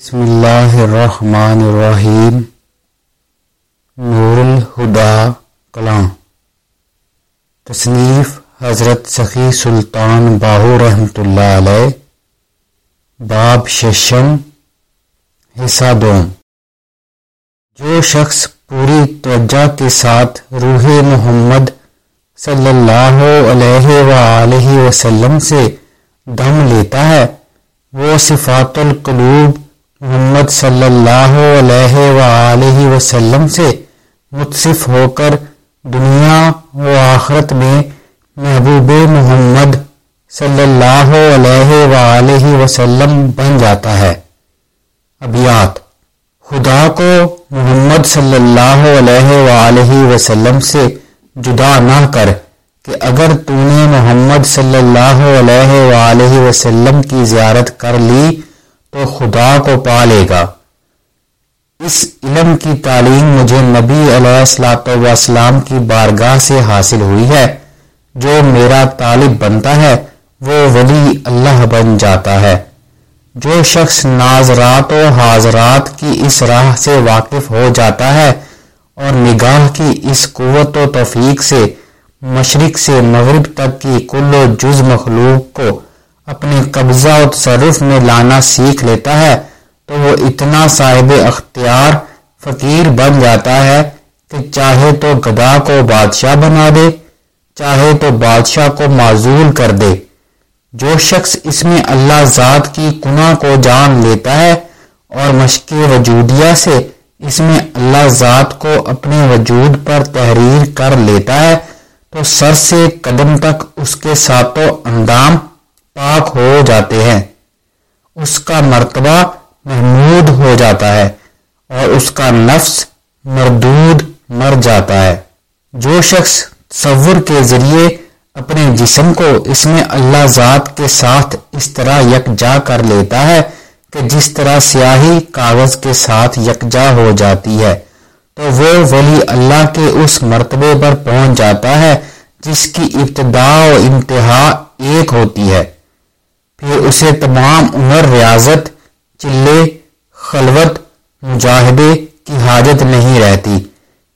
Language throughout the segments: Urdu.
بسم اللہ الرحمن الرحیم۔ نور الہدا کلام۔ تصنیف حضرت سخی سلطان باہو رحمۃ اللہ علیہ۔ باب ششم، حصہ دوم جو شخص پوری توجہ کے ساتھ روح محمد صلی اللہ علیہ وآلہ وسلم سے دم لیتا ہے، وہ صفات القلوب محمد صلی اللہ علیہ وآلہ وسلم سے متصف ہو کر دنیا و آخرت میں محبوب محمد صلی اللہ علیہ وآلہ وسلم بن جاتا ہے۔ ابیات خدا کو محمد صلی اللہ علیہ وآلہ وسلم سے جدا نہ کر کہ اگر تو نے محمد صلی اللہ علیہ وآلہ وسلم کی زیارت کر لی تو خدا کو پا لے گا۔ اس علم کی تعلیم مجھے نبی علیہ السلاۃ والسلام کی بارگاہ سے حاصل ہوئی ہے۔ جو میرا طالب بنتا ہے، وہ ولی اللہ بن جاتا ہے۔ جو شخص ناظرات و حاضرات کی اس راہ سے واقف ہو جاتا ہے اور نگاہ کی اس قوت و توفیق سے، مشرق سے مغرب تک کی کل و جز مخلوق کو اپنے قبضہ و تصرف میں لانا سیکھ لیتا ہے تو وہ اتنا صاحب اختیار فقیر بن جاتا ہے کہ چاہے تو گدا کو بادشاہ بنا دے، چاہے تو بادشاہ کو معذول کر دے۔ جو شخص اس میں اللہ ذات کی کنہ کو جان لیتا ہے اور مشق وجودیہ سے اس میں اللہ ذات کو اپنے وجود پر تحریر کر لیتا ہے تو سر سے قدم تک اس کے ساتوں اندام پاک ہو جاتے ہیں۔ اس کا مرتبہ محمود ہو جاتا ہے اور اس کا نفس مردود مر جاتا ہے۔ جو شخص تصور کے ذریعے اپنے جسم کو اس میں اللہ ذات کے ساتھ اس طرح یکجا کر لیتا ہے کہ جس طرح سیاہی کاغذ کے ساتھ یکجا ہو جاتی ہے، تو وہ ولی اللہ کے اس مرتبے پر پہنچ جاتا ہے جس کی ابتدا و انتہا ایک ہوتی ہے۔ پھر اسے تمام عمر ریاضت، چلے، خلوت، مجاہدے کی حاجت نہیں رہتی۔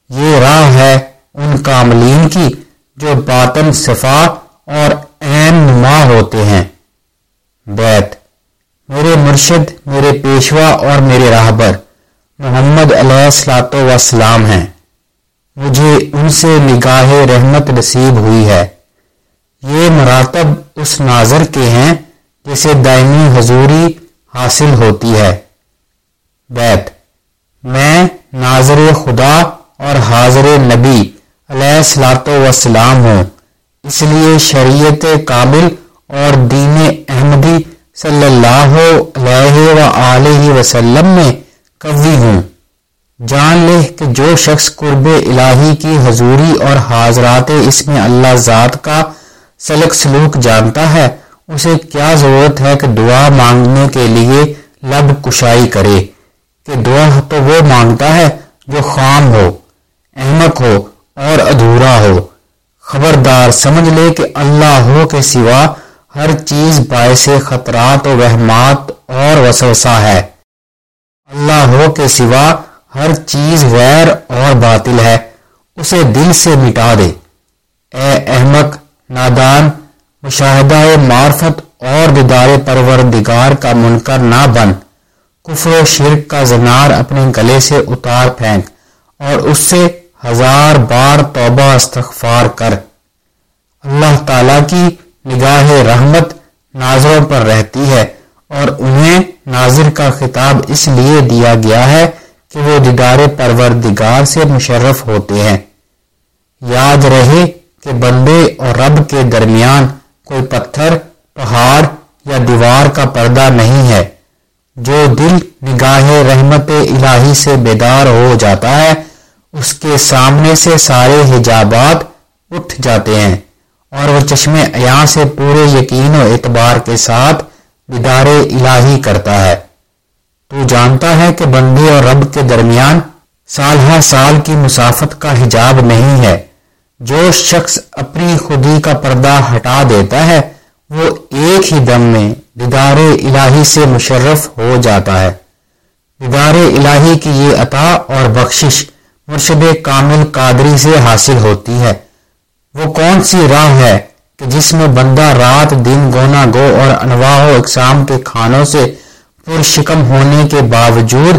یہ راہ ہے ان کاملین کی جو باطن صفا اور عین نما ہوتے ہیں۔ بیت، میرے مرشد، میرے پیشوا اور میرے راہبر، محمد علیہ السلاط وسلام ہیں۔ مجھے ان سے نگاہ رحمت نصیب ہوئی ہے۔ یہ مراتب اس ناظر کے ہیں جسے دائمی حضوری حاصل ہوتی ہے۔ بیت۔ میں ناظر خدا اور حاضر نبی علیہ السلاط وسلام ہوں۔ اس لیے شریعت کامل اور دین احمدی صلی اللہ علیہ وسلم میں قوی ہوں۔ جان لے کہ جو شخص قرب الہی کی حضوری اور حاضرات اس میں اللہ ذات کا سلک سلوک جانتا ہے اسے کیا ضرورت ہے کہ دعا مانگنے کے لیے لب کشائی کرے؟ کہ دعا تو وہ مانگتا ہے جو خام ہو، احمق ہو اور ادھورا ہو۔ خبردار سمجھ لے کہ اللہ ہو کے سوا ہر چیز باعث خطرات و وہمات اور وسوسہ ہے۔ اللہ ہو کے سوا ہر چیز غیر اور باطل ہے، اسے دل سے مٹا دے۔ اے احمق، نادان مشاہدہ، معرفت اور دیدار پروردگار کا منکر نہ بن۔ کفر و شرک کا زنار اپنے گلے سے اتار پھینک اور اس سے ہزار بار توبہ استغفار کر۔ اللہ تعالی کی نگاہ رحمت ناظروں پر رہتی ہے اور انہیں ناظر کا خطاب اس لیے دیا گیا ہے کہ وہ دیدار پروردگار سے مشرف ہوتے ہیں۔ یاد رہے کہ بندے اور رب کے درمیان کوئی پتھر، پہاڑ یا دیوار کا پردہ نہیں ہے۔ جو دل نگاہ رحمت الہی سے بیدار ہو جاتا ہے، اس کے سامنے سے سارے حجابات اٹھ جاتے ہیں اور وہ چشم عیاں سے پورے یقین و اعتبار کے ساتھ دیدار الہی کرتا ہے۔ تو جانتا ہے کہ بندے اور رب کے درمیان سال ہر سال کی مسافت کا حجاب نہیں ہے۔ جو شخص اپنی خودی کا پردہ ہٹا دیتا ہے، وہ ایک ہی دم میں دیدار الہی سے مشرف ہو جاتا ہے۔ دیدار الہی کی یہ عطا اور بخشش مرشد کامل قادری سے حاصل ہوتی ہے۔ وہ کون سی راہ ہے کہ جس میں بندہ رات دن گونا گو اور انواع و اقسام کے کھانوں سے پرشکم ہونے کے باوجود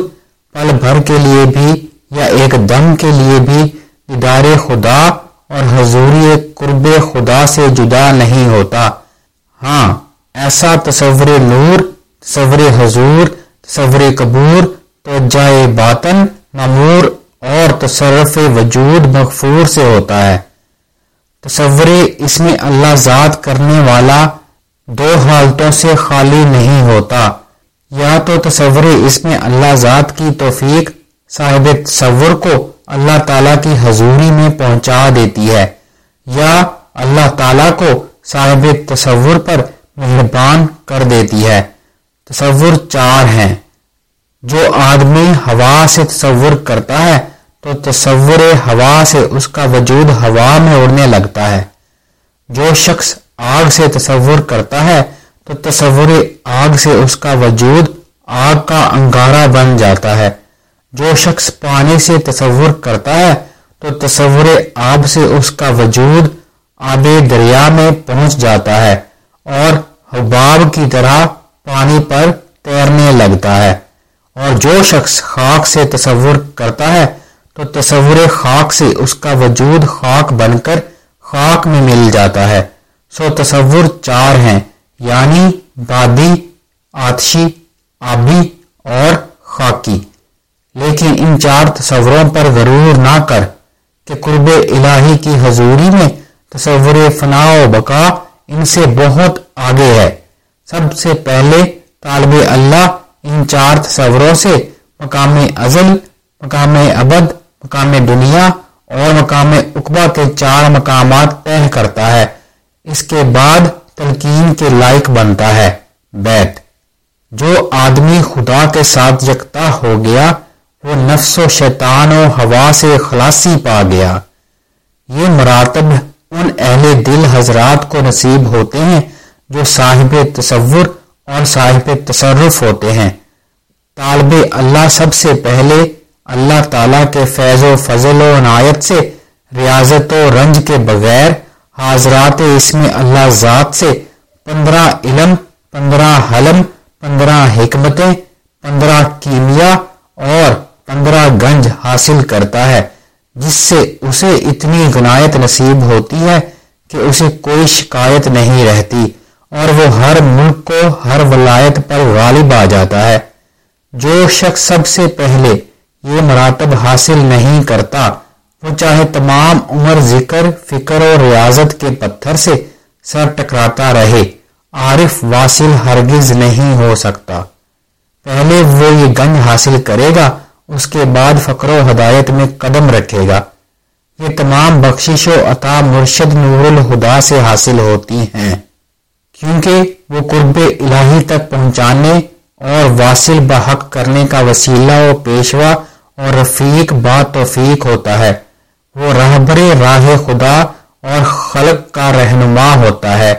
پل بھر کے لیے بھی یا ایک دم کے لیے بھی دیدار خدا اور حضوری قرب خدا سے جدا نہیں ہوتا۔ ہاں ایسا تصور نور، تصور حضور، تصور قبور، تو جائے باطن نمور اور تصرف وجود مغفور سے ہوتا ہے۔ تصور اس میں اللہ ذات کرنے والا دو حالتوں سے خالی نہیں ہوتا۔ یا تو تصور اس میں اللہ ذات کی توفیق، صاحب تصور کو اللہ تعالیٰ کی حضوری میں پہنچا دیتی ہے یا اللہ تعالیٰ کو صاحب تصور پر مہربان کر دیتی ہے۔ تصور چار ہیں۔ جو آدمی ہوا سے تصور کرتا ہے تو تصور ہوا سے اس کا وجود ہوا میں اڑنے لگتا ہے۔ جو شخص آگ سے تصور کرتا ہے تو تصور آگ سے اس کا وجود آگ کا انگارہ بن جاتا ہے۔ جو شخص پانی سے تصور کرتا ہے، تو تصور آب سے اس کا وجود آب دریا میں پہنچ جاتا ہے اور حباب کی طرح پانی پر تیرنے لگتا ہے۔ اور جو شخص خاک سے تصور کرتا ہے، تو تصور خاک سے اس کا وجود خاک بن کر خاک میں مل جاتا ہے۔ سو تصور چار ہیں یعنی بادی آتشی، آبی اور خاکی۔ لیکن ان چار تصوروں پر غرور نہ کر کہ قرب الہی کی حضوری میں تصور فنا و بقا ان سے بہت آگے ہے۔ سب سے پہلے طالب اللہ ان چار تصوروں سے مقام ازل، مقام ابد، مقام دنیا اور مقام اقبا کے چار مقامات طے کرتا ہے۔ اس کے بعد تلقین کے لائق بنتا ہے۔ بیت۔ جو آدمی خدا کے ساتھ یکتا ہو گیا وہ نفس و شیطان و ہوا سے خلاصی پا گیا۔ یہ مراتب ان اہل دل حضرات کو نصیب ہوتے ہیں جو صاحب تصور اور صاحب تصرف ہوتے ہیں۔ طالب اللہ سب سے پہلے اللہ تعالیٰ کے فیض و فضل و عنایت سے، ریاضت و رنج کے بغیر حاضرات اس میں اللہ ذات سے پندرہ علم، پندرہ حلم، پندرہ حکمتیں، پندرہ کیمیا اور پندرہ گنج حاصل کرتا ہے، جس سے اسے اتنی غنایت نصیب ہوتی ہے کہ اسے کوئی شکایت نہیں رہتی اور وہ ہر ملک کو ہر ولایت پر غالب آ جاتا ہے۔ جو شخص سب سے پہلے یہ مراتب حاصل نہیں کرتا، وہ چاہے تمام عمر، ذکر، فکر اور ریاضت کے پتھر سے سر ٹکراتا رہے، عارف واصل ہرگز نہیں ہو سکتا۔ پہلے وہ یہ گنج حاصل کرے گا اس کے بعد فقر و ہدایت میں قدم رکھے گا۔ یہ تمام بخشش و عطا مرشد نور الہدا سے حاصل ہوتی ہیں۔ کیونکہ وہ قرب الہی تک پہنچانے اور واصل بحق کرنے کا وسیلہ و پیشوا اور رفیق با توفیق ہوتا ہے۔ وہ رہبر راہ خدا اور خلق کا رہنما ہوتا ہے۔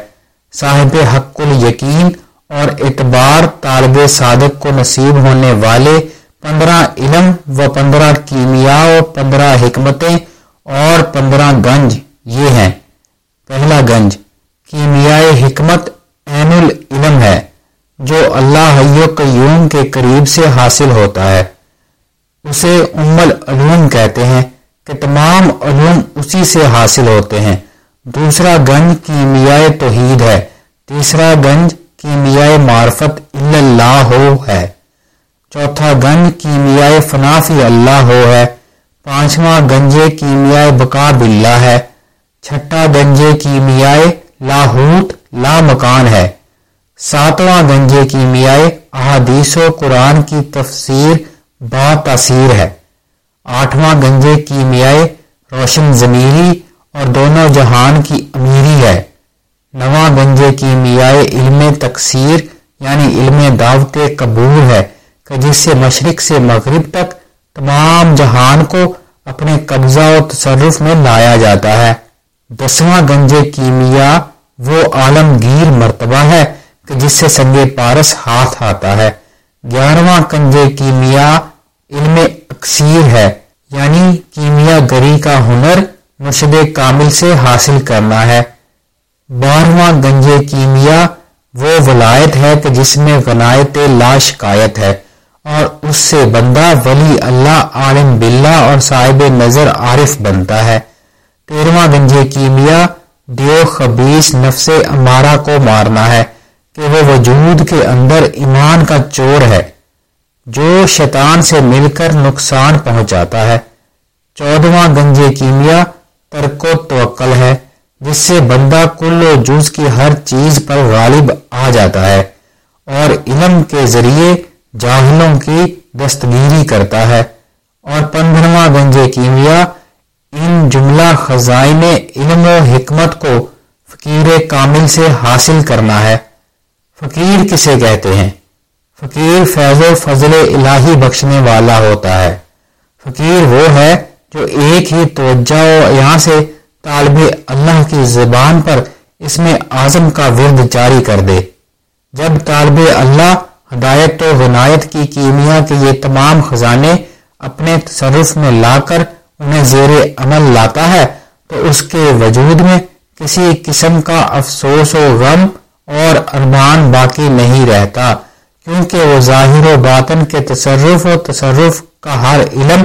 صاحب حق الیقین اور اعتبار طالب صادق کو نصیب ہونے والے پندرہ علم و پندرہ کیمیا و پندرہ حکمتیں اور پندرہ گنج، یہ ہیں۔ پہلا گنج کیمیائے حکمت عین العلم ہے، جو اللہ حیو قیوم کے قریب سے حاصل ہوتا ہے۔ اسے ام العلوم کہتے ہیں، کہ تمام علوم اسی سے حاصل ہوتے ہیں۔ دوسرا گنج کیمیائے توحید ہے، تیسرا گنج کیمیائے معرفت اللہ ہو ہے۔ چوتھا گنج کیمیائے فنافی اللہ ہو ہے، پانچواں گنجے کیمیائے بقا بلّہ ہے، چھٹا گنجے کیمیائے لاہوت لا مکان ہے۔ ساتواں گنجے کیمیائے احادیث و قرآن کی تفسیر با تاثیر ہے۔ آٹھواں گنجے کیمیائے روشن ضمیری اور دونوں جہان کی امیری ہے۔ نواں گنجے کیمیائے علم تقسیر یعنی علم دعوت قبول ہے۔ کہ جس سے مشرق سے مغرب تک تمام جہان کو اپنے قبضہ و تصرف میں لایا جاتا ہے۔ دسواں گنج کیمیا وہ عالمگیر مرتبہ ہے کہ جس سے سنگ پارس ہاتھ آتا ہے۔ گیارہواں کنج کیمیا علم اکثیر ہے یعنی کیمیا گری کا ہنر مرشد کامل سے حاصل کرنا ہے۔ بارہواں گنج کیمیا وہ ولایت ہے کہ جس میں غنایت لا شکایت ہے۔ اور اس سے بندہ ولی اللہ عالم باللہ اور صاحب نظر عارف بنتا ہے۔ تیرواں گنج کیمیا دیو خبیص نفس امارہ کو مارنا ہے کہ وہ وجود کے اندر ایمان کا چور ہے۔ جو شیطان سے مل کر نقصان پہنچاتا ہے۔ چودواں گنج کیمیا ترک و توکل ہے، جس سے بندہ کل و جز کی ہر چیز پر غالب آ جاتا ہے۔ اور علم کے ذریعے جاہلوں کی دستگیری کرتا ہے اور پندرہواں گنج کیمیا ان جملہ خزائن علم و حکمت کو فقیر کامل سے حاصل کرنا ہے۔ فقیر کسے کہتے ہیں؟ فقیر فیض و فضل الہی بخشنے والا ہوتا ہے۔ فقیر وہ ہے جو ایک ہی توجہ و یہاں سے طالب اللہ کی زبان پر اس میں اعظم کا ورد جاری کر دے۔ جب طالب اللہ ہدایت و عنایت کی کیمیا کے یہ تمام خزانے اپنے تصرف میں لا کر انہیں زیر عمل لاتا ہے، تو اس کے وجود میں کسی قسم کا افسوس و غم اور ارمان باقی نہیں رہتا، کیونکہ وہ ظاہر و باطن کے تصرف و تصرف کا ہر علم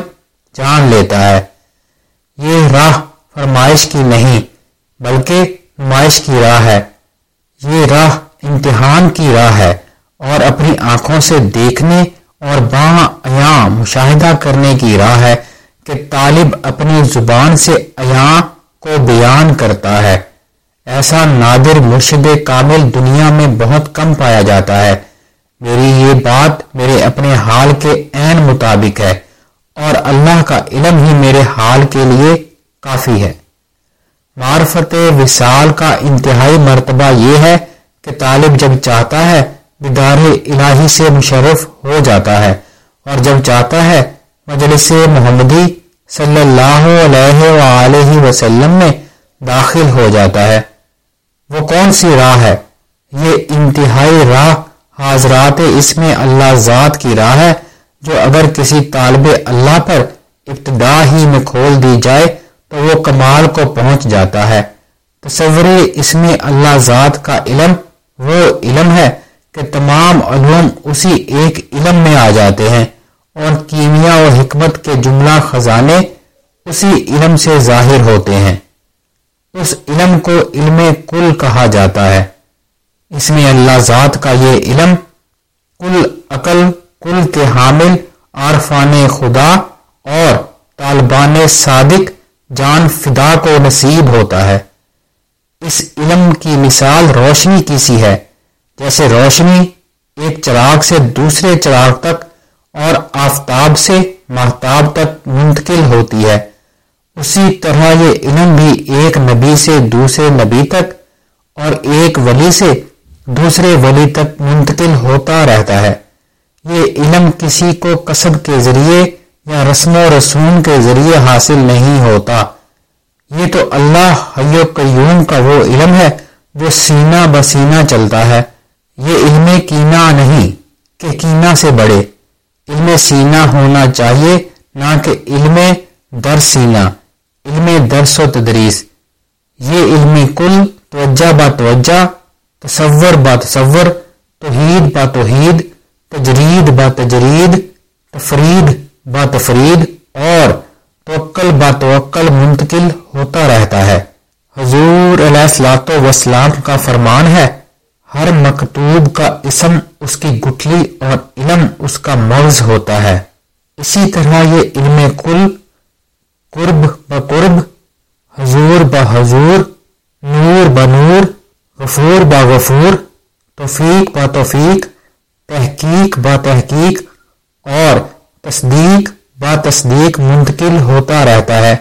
جان لیتا ہے۔ یہ راہ فرمائش کی نہیں، بلکہ نمائش کی راہ ہے۔ یہ راہ امتحان کی راہ ہے۔ اور اپنی آنکھوں سے دیکھنے اور باں مشاہدہ کرنے کی راہ ہے کہ طالب اپنی زبان سے ایاں کو بیان کرتا ہے۔ ایسا نادر مرشد کامل دنیا میں بہت کم پایا جاتا ہے۔ میری یہ بات میرے اپنے حال کے عین مطابق ہے اور اللہ کا علم ہی میرے حال کے لیے کافی ہے۔ معرفت وصال کا انتہائی مرتبہ یہ ہے کہ طالب جب چاہتا ہے دیدار الہی سے مشرف ہو جاتا ہے اور جب چاہتا ہے، مجلس محمدی صلی اللہ علیہ وآلہ وسلم میں داخل ہو جاتا ہے۔ وہ کون سی راہ ہے؟ یہ انتہائی راہ حاضرات اس میں اللہ ذات کی راہ ہے، جو اگر کسی طالب اللہ پر ابتدا ہی میں کھول دی جائے تو وہ کمال کو پہنچ جاتا ہے۔ تصور اس میں اللہ ذات کا علم، وہ علم ہے کہ تمام علوم اسی ایک علم میں آ جاتے ہیں اور کیمیا و حکمت کے جملہ خزانے اسی علم سے ظاہر ہوتے ہیں۔ اس علم کو علم کل کہا جاتا ہے۔ اس میں اللہ ذات کا یہ علم کل عقل، کل کے حامل، عارفان خدا اور طالبان صادق، جان فدا کو نصیب ہوتا ہے۔ اس علم کی مثال روشنی کی سی ہے۔ جیسے روشنی ایک چراغ سے دوسرے چراغ تک اور آفتاب سے محتاب تک منتقل ہوتی ہے۔ اسی طرح یہ علم بھی ایک نبی سے دوسرے نبی تک اور ایک ولی سے دوسرے ولی تک منتقل ہوتا رہتا ہے۔ یہ علم کسی کو کسب کے ذریعے یا رسم و رسوم کے ذریعے حاصل نہیں ہوتا۔ یہ تو اللہ حی قیوم کا وہ علم ہے جو سینہ بسینہ چلتا ہے۔ یہ علم کینا نہیں کہ کینا سے بڑے۔ علم سینہ ہونا چاہیے، نہ کہ علم در سینہ علم درس و تدریس۔ یہ علم کل، توجہ با توجہ، تصور با تصور، توحید با توحید، تجرید با تجرید، تفرید با تفرید، اور توکل با توکل منتقل ہوتا رہتا ہے۔ حضور علیہ السلاط وسلام کا فرمان ہے۔ ہر مکتوب کا اسم اس کی گٹھلی اور علم اس کا مرض ہوتا ہے۔ اسی طرح یہ علم کل، قرب قرب، حضور با حضور، نور با نور، غفور با غفور، توفیق با توفیق، تحقیق با تحقیق اور تصدیق با تصدیق منتقل ہوتا رہتا ہے۔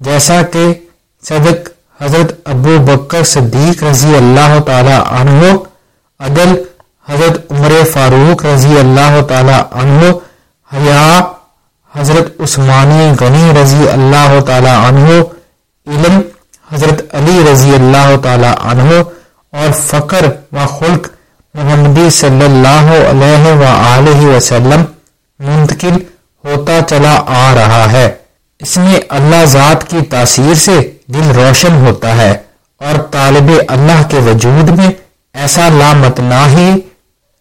جیسا کہ صدق حضرت ابو بکر صدیق رضی اللہ تعالی عنہ، عدل حضرت عمر فاروق رضی اللہ تعالی عنہ، حیا حضرت عثمانی غنی رضی اللہ تعالی عنہ، علم حضرت علی رضی اللہ تعالی عنہ، اور فقر و خلق محمدی صلی اللہ علیہ وآلہ وسلم منتقل ہوتا چلا آ رہا ہے۔ اس میں اللہ ذات کی تاثیر سے دل روشن ہوتا ہے اور طالب اللہ کے وجود میں ایسا لامتناہی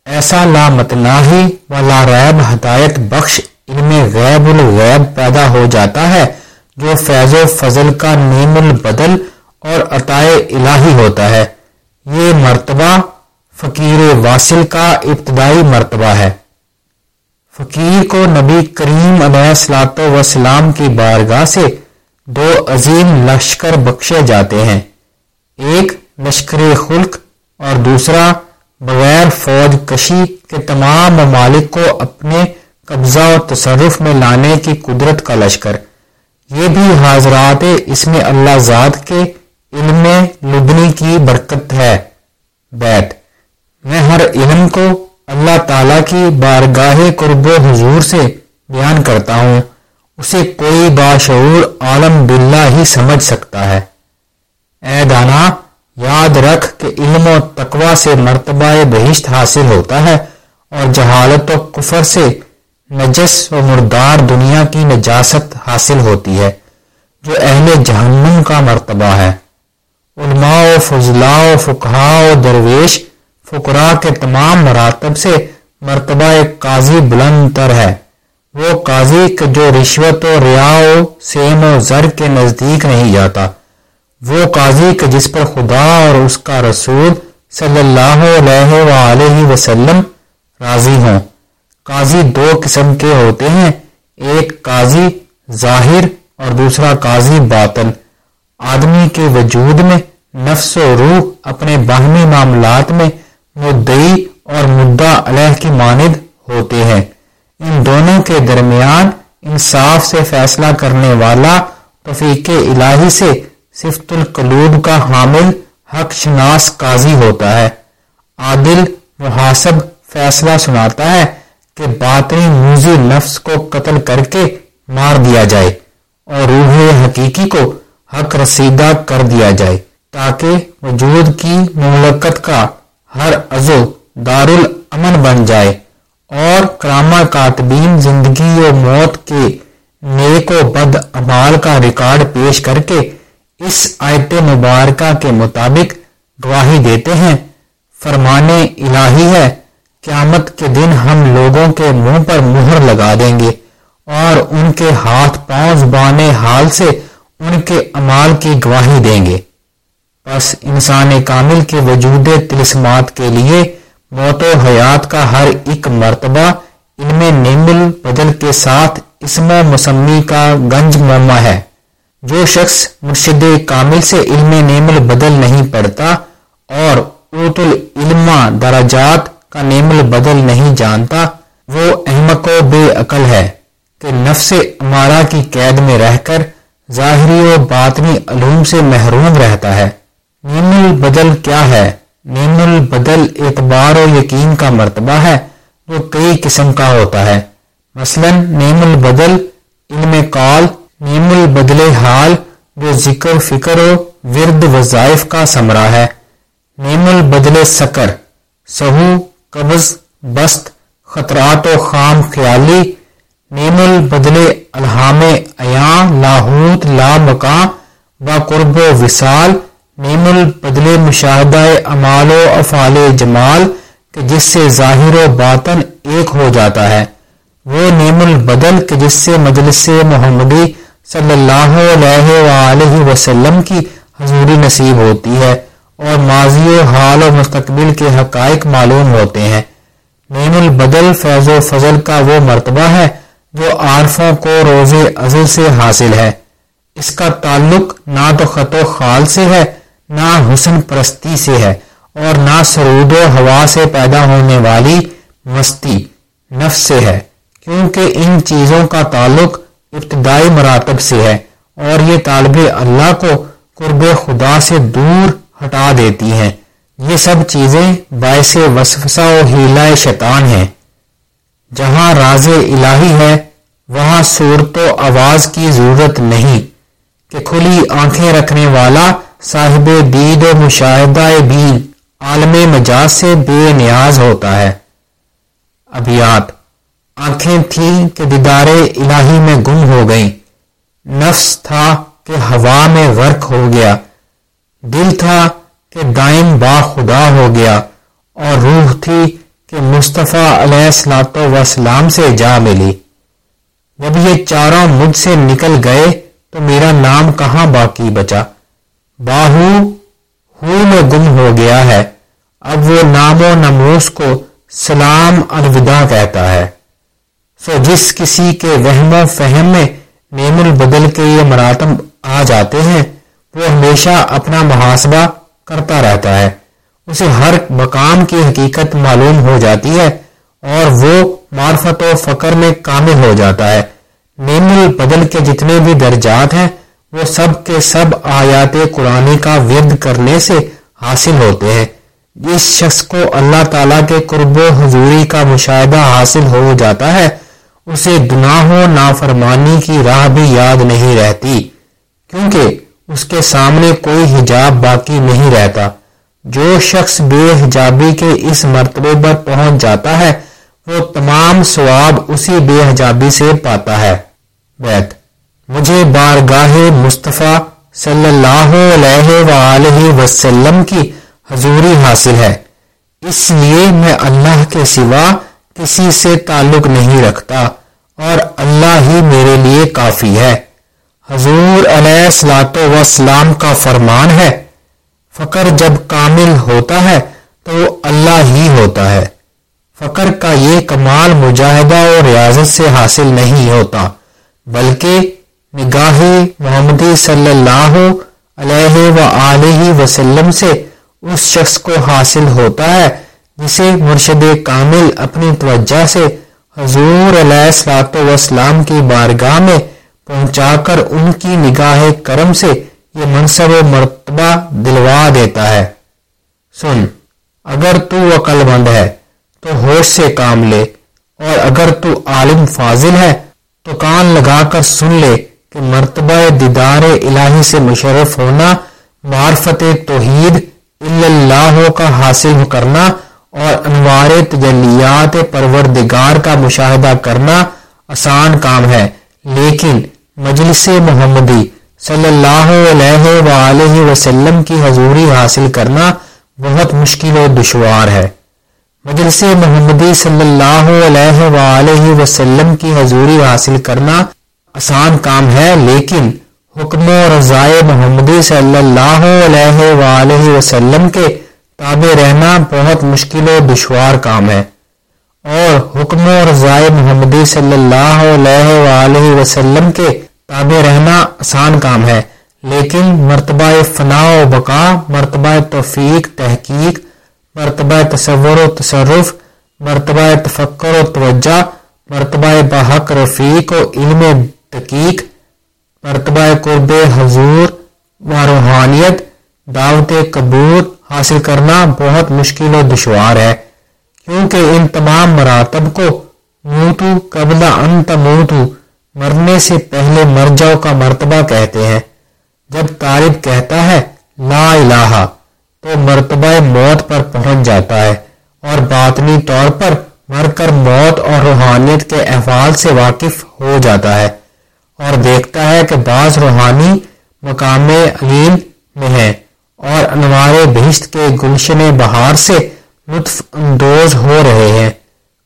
ایسا لامتناہی و ریب ہدایت بخش علم غیب الغیب پیدا ہو جاتا ہے جو فیض و فضل کا نیم البدل اور عطائے الہی ہوتا ہے۔ یہ مرتبہ فقیر واصل کا ابتدائی مرتبہ ہے۔ فقیر کو نبی کریم علیہ السلاط وسلام کی بارگاہ سے دو عظیم لشکر بخشے جاتے ہیں۔ ایک لشکر خلق اور دوسرا بغیر فوج کشی کے تمام ممالک کو اپنے قبضہ و تصرف میں لانے کی قدرت کا لشکر۔ یہ بھی حاضرات اس میں اللہ ذات کے علم لبنی کی برکت ہے۔ بیت۔ میں ہر علم کو اللہ تعالیٰ کی بارگاہ قرب و حضور سے بیان کرتا ہوں۔ اسے کوئی باشعور عالم باللہ ہی سمجھ سکتا ہے۔ اے دانا، یاد رکھ کہ علم و تقوی سے مرتبہ بہشت حاصل ہوتا ہے اور جہالت و کفر سے نجس و مردار دنیا کی نجاست حاصل ہوتی ہے، جو اہل جہنم کا مرتبہ ہے۔ علماء و فضلاء و فقہ و درویش، فقراء کے تمام مراتب سے مرتبہ ایک قاضی بلند تر ہے۔ وہ قاضی جو رشوت و ریا و سیم و زر کے نزدیک نہیں جاتا۔ وہ قاضی جس پر خدا اور اس کا رسول صلی اللہ علیہ وآلہ وسلم راضی ہوں۔ قاضی دو قسم کے ہوتے ہیں، ایک قاضی ظاہر اور دوسرا قاضی باطن آدمی کے وجود میں نفس و روح اپنے باہمی معاملات میں مدعی اور مدعا علیہ کی ماند ہوتے ہیں۔ ان دونوں کے درمیان انصاف سے فیصلہ کرنے والا توفیق الہی سے صفت القلوب کا حامل حق شناس قاضی ہوتا ہے۔ عادل محاسب فیصلہ سناتا ہے کہ باطنی موزی نفس کو قتل کر کے مار دیا جائے اور روح حقیقی کو حق رسیدہ کر دیا جائے تاکہ وجود کی مملکت کا ہر عزو دار الامن بن جائے۔ اور کرامہ کاتبین زندگی و موت کے نیک و بد امال کا ریکارڈ پیش کر کے اس آیت مبارکہ کے مطابق گواہی دیتے ہیں۔ فرمانے الہی ہے، قیامت کے دن ہم لوگوں کے منہ پر مہر لگا دیں گے اور ان کے ہاتھ پاؤں زبان حال سے ان کے امال کی گواہی دیں گے۔ بس انسان کامل کے وجود تلسمات کے لیے موت و حیات کا ہر ایک مرتبہ ان میں نیمل بدل کے ساتھ اسم و مسمی کا گنج مما ہے۔ جو شخص مرشد کامل سے علم نیمل بدل نہیں پڑتا اور اوت العلم دراجات کا نیم البدل نہیں جانتا، وہ احمق و بے عقل ہے کہ نفس امارہ کی قید میں رہ کر ظاہری و باطنی علوم سے محروم رہتا ہے۔ نیم البدل کیا ہے؟ نیم البدل اعتبار و یقین کا مرتبہ ہے جو کئی قسم کا ہوتا ہے۔ مثلا نیم البدل علم قال نیم البدل حال جو ذکر فکر و ورد وظائف کا سمرہ ہے۔ نیم البدل سکر، سہو، قبض، بست، خطرات و خام خیالی۔ نیم البدل الحام ایاں لاہوت لا مکاں با قرب و وصال۔ نیم البدل مشاہدہ امال و افعال جمال، کہ جس سے ظاہر و باطن ایک ہو جاتا ہے۔ وہ نیم البدل کہ جس سے مجلس محمدی صلی اللہ علیہ وآلہ وسلم کی حضوری نصیب ہوتی ہے اور ماضی و حال و مستقبل کے حقائق معلوم ہوتے ہیں۔ نیم البدل فیض و فضل کا وہ مرتبہ ہے جو عارفوں کو روز ازل سے حاصل ہے۔ اس کا تعلق نہ تو خط و خال سے ہے۔ نہ حسن پرستی سے ہے اور نہ سرود و ہوا سے پیدا ہونے والی مستی نفس سے ہے، کیونکہ ان چیزوں کا تعلق ابتدائی مراتب سے ہے اور یہ طالب اللہ کو قرب خدا سے دور ہٹا دیتی ہیں۔ یہ سب چیزیں باعث وسفسا و ہیلا شیطان ہیں۔ جہاں راز الہی ہے، وہاں صورت و آواز کی ضرورت نہیں۔ کہ کھلی آنکھیں رکھنے والا صاحب دید و مشاہدہ بھی عالم مجاز سے بے نیاز ہوتا ہے۔ ابیات آنکھیں تھیں کہ دیدار الہی میں گم ہو گئیں۔ نفس تھا کہ ہوا میں غرق ہو گیا۔ دل تھا کہ دائم با خدا ہو گیا۔ اور روح تھی کہ مصطفیٰ علیہ السلاط وسلام سے جا ملی۔ جب یہ چاروں مجھ سے نکل گئے تو میرا نام کہاں باقی بچا؟ باہو ہو میں گم ہو گیا ہے۔ اب وہ نام و نموس کو سلام الوداع کہتا ہے۔ سو جس کسی کے وہم و فہم میں نیم البدل کے یہ مراتب آ جاتے ہیں، وہ ہمیشہ اپنا محاسبہ کرتا رہتا ہے۔ اسے ہر مقام کی حقیقت معلوم ہو جاتی ہے اور وہ معرفت و فقر میں کامل ہو جاتا ہے۔ نیم البدل کے جتنے بھی درجات ہیں وہ سب کے سب آیات قرآن کا ورد کرنے سے حاصل ہوتے ہیں۔ جس شخص کو اللہ تعالیٰ کے قرب و حضوری کا مشاہدہ حاصل ہو جاتا ہے، اسے گناہوں، نافرمانی کی راہ بھی یاد نہیں رہتی، کیونکہ اس کے سامنے کوئی حجاب باقی نہیں رہتا۔ جو شخص بے حجابی کے اس مرتبے پر پہنچ جاتا ہے، وہ تمام ثواب اسی بے حجابی سے پاتا ہے۔ بیت۔ مصطفیٰ صلی اللہ علیہ وآلہ وسلم کی حضوری حاصل ہے۔ اس لیے میں اللہ کے سوا کسی سے تعلق نہیں رکھتا اور اللہ ہی میرے لیے کافی ہے۔ حضور علیہ السلاط وسلام کا فرمان ہے، فقر جب کامل ہوتا ہے تو اللہ ہی ہوتا ہے۔ فقر کا یہ کمال مجاہدہ اور ریاضت سے حاصل نہیں ہوتا، بلکہ نگاہ محمدی صلی اللہ علیہ و وسلم سے اس شخص کو حاصل ہوتا ہے، جسے مرشد کامل اپنی توجہ سے حضور علیہ السلاط وسلام کی بارگاہ میں پہنچا کر ان کی نگاہ کرم سے یہ منصب و مرتبہ دلوا دیتا ہے۔ سن، اگر تو عقل مند ہے تو ہوش سے کام لے، اور اگر تو عالم فاضل ہے تو کان لگا کر سن لے۔ کہ مرتبہ دیدار الہی سے مشرف ہونا، معرفت توحید اللہ کا حاصل کرنا اور انوار تجلیات پروردگار کا مشاہدہ کرنا آسان کام ہے۔ لیکن مجلس محمدی صلی اللہ علیہ وآلہ وسلم کی حضوری حاصل کرنا بہت مشکل و دشوار ہے۔ مجلس محمدی صلی اللہ علیہ وآلہ وسلم کی حضوری حاصل کرنا آسان کام ہے، لیکن حکم و رضائے محمدی صلی اللہ علیہ وآلہ وسلم کے تابع رہنا بہت مشکل و دشوار کام ہے۔ اور حکم و رضائے محمدی صلی اللہ علیہ وآلہ وسلم کے تابع رہنا آسان کام ہے، لیکن مرتبہ فنا و بقا، مرتبہ توفیق، تحقیق، مرتبہ تصور و تصرف، مرتبہ تفکر و توجہ، مرتبہ بحق، رفیق و علم تحقیق، مرتبہ قرب حضور و روحانیت، دعوت قبور حاصل کرنا بہت مشکل و دشوار ہے، کیونکہ ان تمام مراتب کو موتو قبل انت موتو مرنے سے پہلے مر جاؤ کا مرتبہ کہتے ہیں۔ جب طالب کہتا ہے لا الہ، تو مرتبہ موت پر پہنچ جاتا ہے اور باطنی طور پر مر کر موت اور روحانیت کے احوال سے واقف ہو جاتا ہے۔ اور دیکھتا ہے کہ بعض روحانی مقام علیم میں ہے اور انوار بہشت کے گلشن بہار سے لطف اندوز ہو رہے ہیں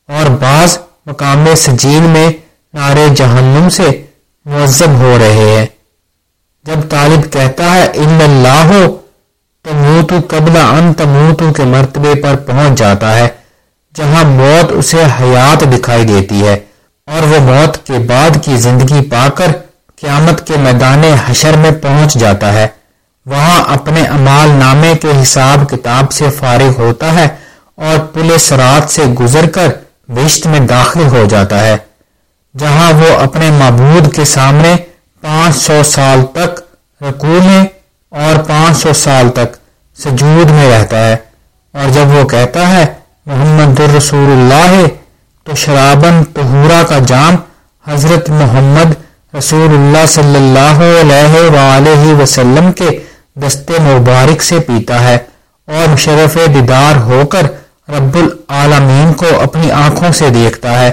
اور بعض مقام سجین میں نعرے جہنم سے معذب ہو رہے ہیں۔ جب طالب کہتا ہے، ان اللہ ہو تو قبل ان تموتو کے مرتبے پر پہنچ جاتا ہے، جہاں موت اسے حیات دکھائی دیتی ہے۔ اور وہ موت کے بعد کی زندگی پا کر قیامت کے میدان حشر میں پہنچ جاتا ہے۔ وہاں اپنے امال نامے کے حساب کتاب سے فارغ ہوتا ہے اور پولیس رات سے گزر کر وشت میں داخل ہو جاتا ہے، جہاں وہ اپنے معبود کے سامنے پانچ سو سال تک رکوع میں اور پانچ سو سال تک سجود میں رہتا ہے۔ اور جب وہ کہتا ہے، محمد الرسول اللہ تو شرابن تہورا کا جام حضرت محمد رسول اللہ صلی اللہ علیہ وآلہ وسلم کے دستے مبارک سے پیتا ہے اور مشرف دیدار ہو کر رب العالمین کو اپنی آنکھوں سے دیکھتا ہے۔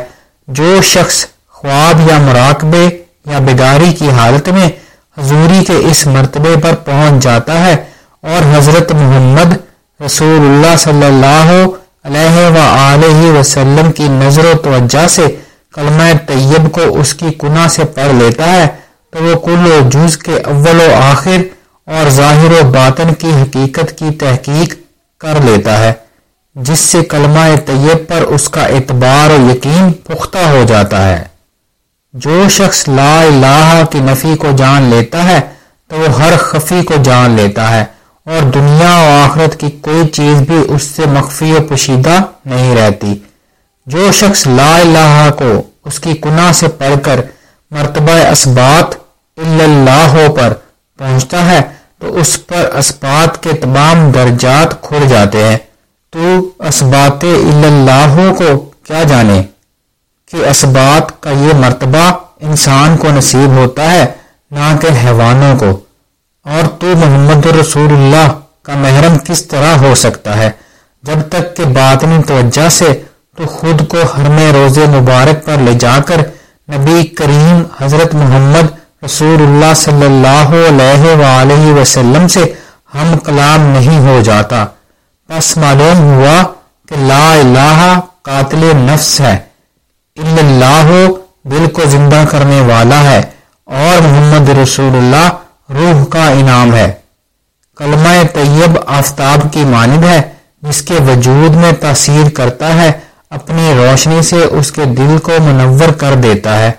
جو شخص خواب یا مراقبے یا بیداری کی حالت میں حضوری کے اس مرتبے پر پہنچ جاتا ہے اور حضرت محمد رسول اللہ صلی اللہ علیہ و وسلم کی نظر و توجہ سے کلمہ طیب کو اس کی کنہ سے پڑھ لیتا ہے، تو وہ کل و جز کے اول و آخر اور ظاہر و باطن کی حقیقت کی تحقیق کر لیتا ہے، جس سے کلمہ طیب پر اس کا اعتبار و یقین پختہ ہو جاتا ہے۔ جو شخص لا الہ کی نفی کو جان لیتا ہے، تو وہ ہر خفی کو جان لیتا ہے۔ اور دنیا و آخرت کی کوئی چیز بھی اس سے مخفی و پوشیدہ نہیں رہتی۔ جو شخص لا الہ کو اس کی کنہ سے پڑھ کر مرتبہ اسبات اللہ پر پہنچتا ہے، تو اس پر اسبات کے تمام درجات کھل جاتے ہیں۔ تو اسبات اللہ کو کیا جانے؟ کہ اسبات کا یہ مرتبہ انسان کو نصیب ہوتا ہے، نہ کہ حیوانوں کو۔ اور تو محمد رسول اللہ کا محرم کس طرح ہو سکتا ہے؟ جب تک کہ باطنی توجہ سے تو خود کو حرم روز مبارک پر لے جا کر نبی کریم حضرت محمد رسول اللہ صلی اللہ علیہ وآلہ وسلم سے ہم کلام نہیں ہو جاتا۔ بس معلوم ہوا کہ لا الہ قاتل نفس ہے۔ اللہ دل کو زندہ کرنے والا ہے۔ اور محمد رسول اللہ روح کا انعام ہے۔ کلمہ طیب آفتاب کی مانند ہے، جس کے وجود میں تاثیر کرتا ہے، اپنی روشنی سے اس کے دل کو منور کر دیتا ہے۔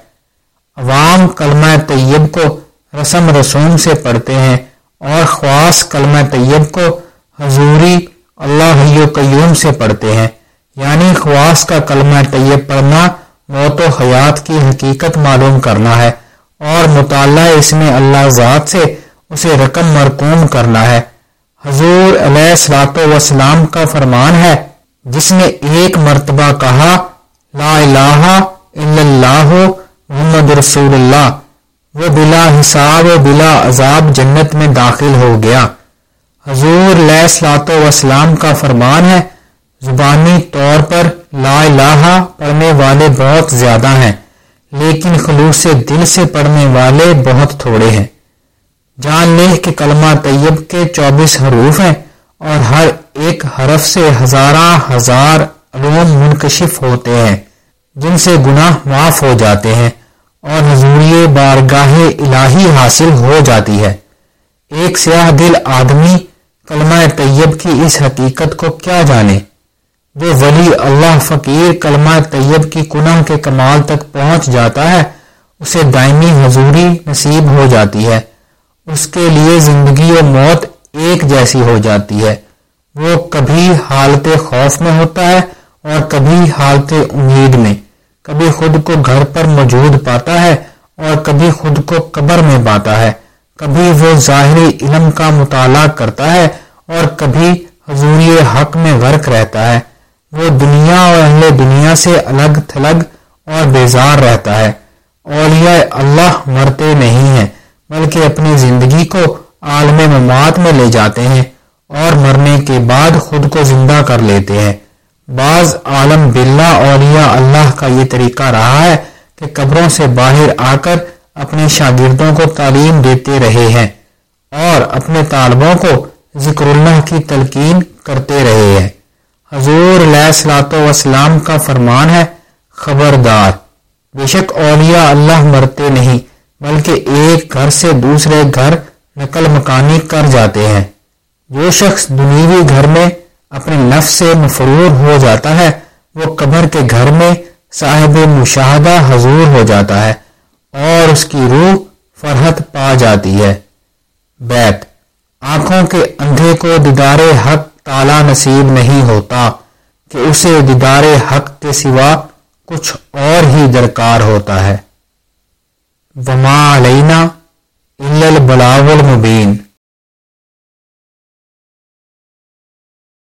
عوام کلمہ طیب کو رسم رسوم سے پڑھتے ہیں اور خواص کلمہ طیب کو حضوری اللہ قیوم سے پڑھتے ہیں۔ یعنی خواص کا کلمہ طیب پڑھنا، موت و حیات کی حقیقت معلوم کرنا ہے۔ اور مطالعہ اس میں اللہ ذات سے اسے رقم مرکوم کرنا ہے۔ حضور علیہ السلاط وسلام کا فرمان ہے، جس نے ایک مرتبہ کہا، لا الہ الا اللہ محمد رسول اللہ، وہ بلا حساب و بلا عذاب جنت میں داخل ہو گیا۔ حضور علیہ السلاط وسلام کا فرمان ہے، زبانی طور پر لا الہ پڑھنے والے بہت زیادہ ہیں۔ لیکن خلوص دل سے پڑھنے والے بہت تھوڑے ہیں۔ جان لے کہ کلمہ طیب کے چوبیس حروف ہیں اور ہر ایک حرف سے ہزارہ ہزار علوم منکشف ہوتے ہیں، جن سے گناہ معاف ہو جاتے ہیں اور حضوری بارگاہ الہی حاصل ہو جاتی ہے۔ ایک سیاہ دل آدمی کلمہ طیب کی اس حقیقت کو کیا جانے؟ جو ولی اللہ فقیر کلمہ طیب کی کنہ کے کمال تک پہنچ جاتا ہے، اسے دائمی حضوری نصیب ہو جاتی ہے۔ اس کے لیے زندگی و موت ایک جیسی ہو جاتی ہے۔ وہ کبھی حالت خوف میں ہوتا ہے اور کبھی حالت امید میں۔ کبھی خود کو گھر پر موجود پاتا ہے اور کبھی خود کو قبر میں پاتا ہے۔ کبھی وہ ظاہری علم کا مطالعہ کرتا ہے اور کبھی حضوری حق میں غرق رہتا ہے۔ وہ دنیا اور اہل دنیا سے الگ تھلگ اور بیزار رہتا ہے اولیاء اللہ مرتے نہیں ہیں، بلکہ اپنی زندگی کو عالم ممات میں لے جاتے ہیں اور مرنے کے بعد خود کو زندہ کر لیتے ہیں۔ بعض عالم بلا اولیاء اللہ کا یہ طریقہ رہا ہے کہ قبروں سے باہر آ کر اپنے شاگردوں کو تعلیم دیتے رہے ہیں اور اپنے طالبوں کو ذکر اللہ کی تلقین کرتے رہے ہیں۔ حضور علیہ السلاۃ وسلام کا فرمان ہے، خبردار۔ بے شک اولیاء اللہ مرتے نہیں، بلکہ ایک گھر سے دوسرے گھر نقل مکانی کر جاتے ہیں۔ جو شخص دنیوی گھر میں اپنے نفس سے مفرور ہو جاتا ہے، وہ قبر کے گھر میں صاحب مشاہدہ حضور ہو جاتا ہے اور اس کی روح فرحت پا جاتی ہے۔ بیت۔ آنکھوں کے اندھے کو دیدار حق تالا نصیب نہیں ہوتا کہ اسے دیدار حق کے سوا کچھ اور ہی درکار ہوتا ہے۔ وما علینا البلاول المبین